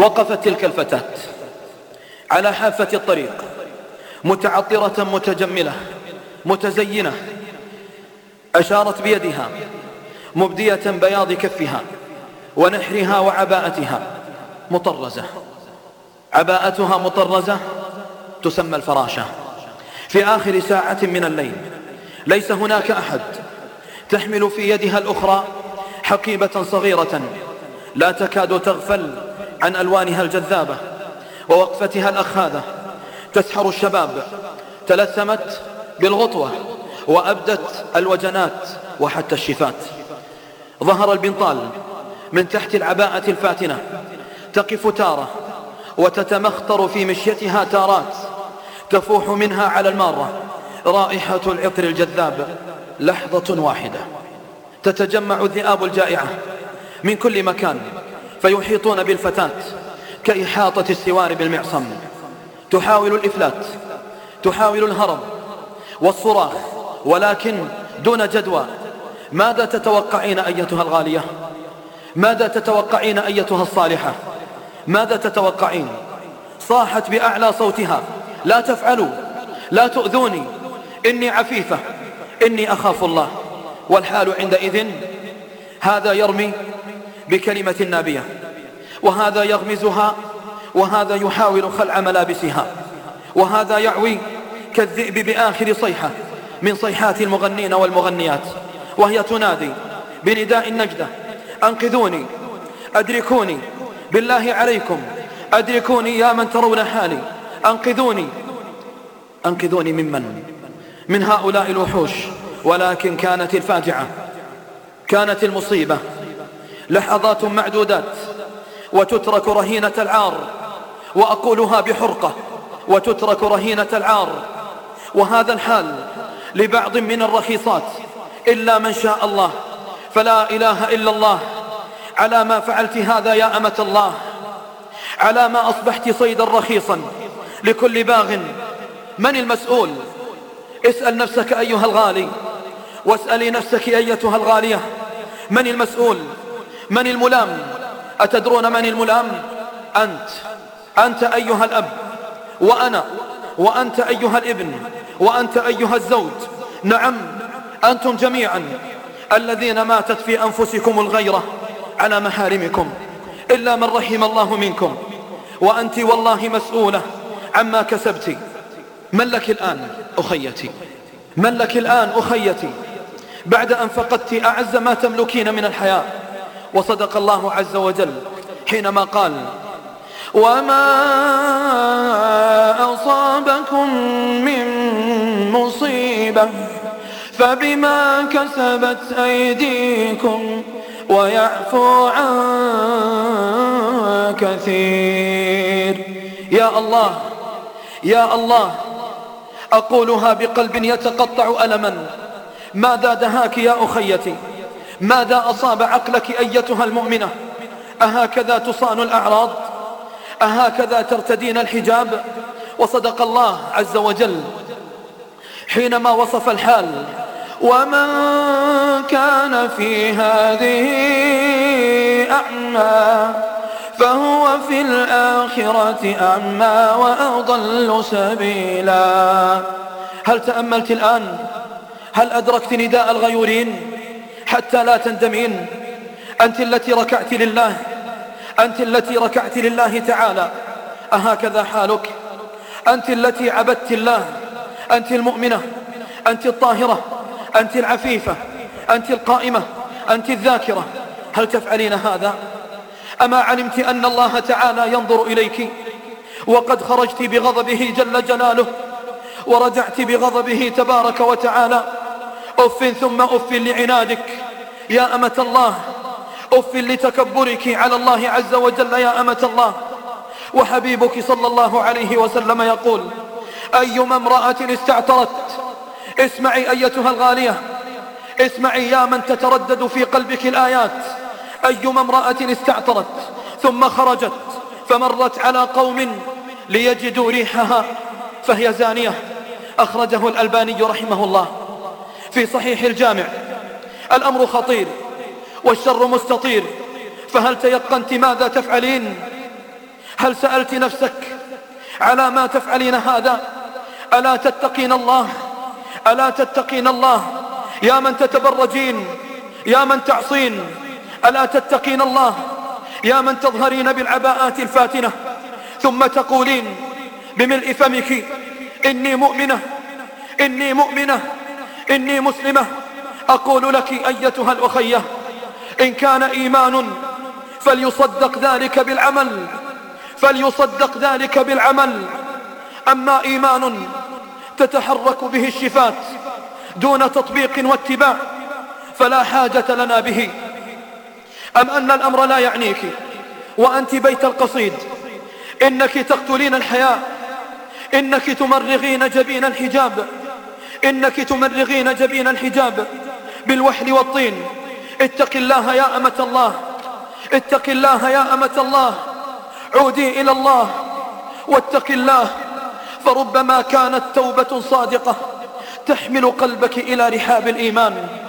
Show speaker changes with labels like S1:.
S1: وقفت تلك الفتاة على حافة الطريق متعطرة متجملة متزينة أشارت بيدها مبدية بياض كفها ونحرها وعباءتها مطرزة. عباءتها مطرزة تسمى الفراشة. في آخر ساعة من الليل ليس هناك أحد تحمل في يدها الأخرى حقيبة صغيرة لا تكاد تغفل عن ألوانها الجذابة ووقفتها الأخاذة. تسحر الشباب. تلثمت بالغطوة وأبدت الوجنات وحتى الشفات. ظهر البنطال من تحت العباءة الفاتنة. تقف تارة وتتمخطر في مشيتها تارات. تفوح منها على المارة. رائحة العطر الجذاب لحظة واحدة. تتجمع الذئاب الجائعة من كل مكان. فيحيطون بالفتاة كإحاطة السوار بالمعصم. تحاول الإفلات تحاول الهرب والصراخ ولكن دون جدوى. ماذا تتوقعين أيتها الغالية؟ ماذا تتوقعين أيتها الصالحة؟ ماذا تتوقعين؟ صاحت بأعلى صوتها. لا تفعلوا لا تؤذوني. إني عفيفة إني أخاف الله. والحال عندئذ هذا يرمي بكلمة نابية وهذا يغمزها وهذا يحاول خلع ملابسها. وهذا يعوي كالذئب بآخر صيحة من صيحات المغنين والمغنيات. وهي تنادي بنداء النجدة أنقذوني أدركوني بالله عليكم أدركوني يا من ترون حالي أنقذوني. أنقذوني ممن من هؤلاء الوحوش. ولكن كانت الفاجعة كانت المصيبة. لحظات معدودات. وتترك رهينة العار. وأقولها بحرقة. وتترك رهينة العار. وهذا الحال لبعض من الرخيصات. إلا من شاء الله. فلا إله إلا الله. على ما فعلت هذا يا أمة الله. على ما أصبحت صيدا رخيصا. لكل باغ. من المسؤول؟ اسأل نفسك أيها الغالي. واسألي نفسك أيتها الغالية. من المسؤول؟ من الملام؟ أتدرون من الملام؟ أنت أنت أيها الأب وأنا وأنت أيها الابن وأنت أيها الزوج. نعم أنتم جميعا الذين ماتت في أنفسكم الغيرة على محارمكم إلا من رحم الله منكم. وأنت والله مسؤولة عما كسبت. من لك الآن أخيتي؟ من لك الآن أخيتي؟ بعد أن فقدت أعز ما تملكين من الحياة. وصدق الله عز وجل حينما قال وما أصابكم من مصيبة فبما كسبت أيديكم ويعفو عن كثير. يا الله يا الله أقولها بقلب يتقطع ألما. ماذا دهاك يا أخيتي؟ ماذا أصاب عقلك أيتها المؤمنة؟ أهكذا تصان الأعراض؟ أهكذا ترتدين الحجاب؟ وصدق الله عز وجل. حينما وصف الحال ومن كان في هذه أعمى فهو في الآخرة أعمى وأضل سبيلا. هل تأملت الآن؟ هل أدركت نداء الغيورين؟ حتى لا تندمين. أنت التي ركعت لله. أنت التي ركعت لله تعالى. أهكذا حالك. أنت التي عبدت الله. أنت المؤمنة. أنت الطاهرة. أنت العفيفة. أنت القائمة. أنت الذاكرة. هل تفعلين هذا؟ أما علمت أن الله تعالى ينظر إليك. وقد خرجت بغضبه جل جلاله. ورجعت بغضبه تبارك وتعالى. أف ثم أف لعنادك. يا أمة الله أف لتكبرك على الله عز وجل يا أمة الله. وحبيبك صلى الله عليه وسلم يقول أيما امرأة استعطرت اسمعي أيتها الغالية. اسمعي يا من تتردد في قلبك الآيات. أيما امرأة استعطرت ثم خرجت فمرت على قوم ليجدوا ريحها فهي زانية. أخرجه الألباني رحمه الله في صحيح الجامع. الأمر خطير والشر مستطير. فهل تيقنت ماذا تفعلين؟ هل سألت نفسك على ما تفعلين هذا؟ ألا تتقين الله؟ ألا تتقين الله؟ يا من تتبرجين يا من تعصين ألا تتقين الله؟ يا من تظهرين بالعباءات الفاتنة ثم تقولين بملء فمك إني مؤمنة إني مؤمنة إني مسلمة. أقول لك أيتها الأخية إن كان إيمان فليصدق ذلك بالعمل فليصدق ذلك بالعمل. أما إيمان تتحرك به الشفات دون تطبيق واتباع فلا حاجة لنا به. أم أن الأمر لا يعنيك وأنت بيت القصيد؟ إنك تقتلين الحياة إنك تمرغين جبين الحجاب إنك تمرغين جبين الحجاب. بالوحل والطين. اتق الله يا أمة الله. اتق الله يا أمة الله. عودي إلى الله. واتق الله. فربما كانت توبة صادقة تحمل قلبك إلى رحاب الإيمان.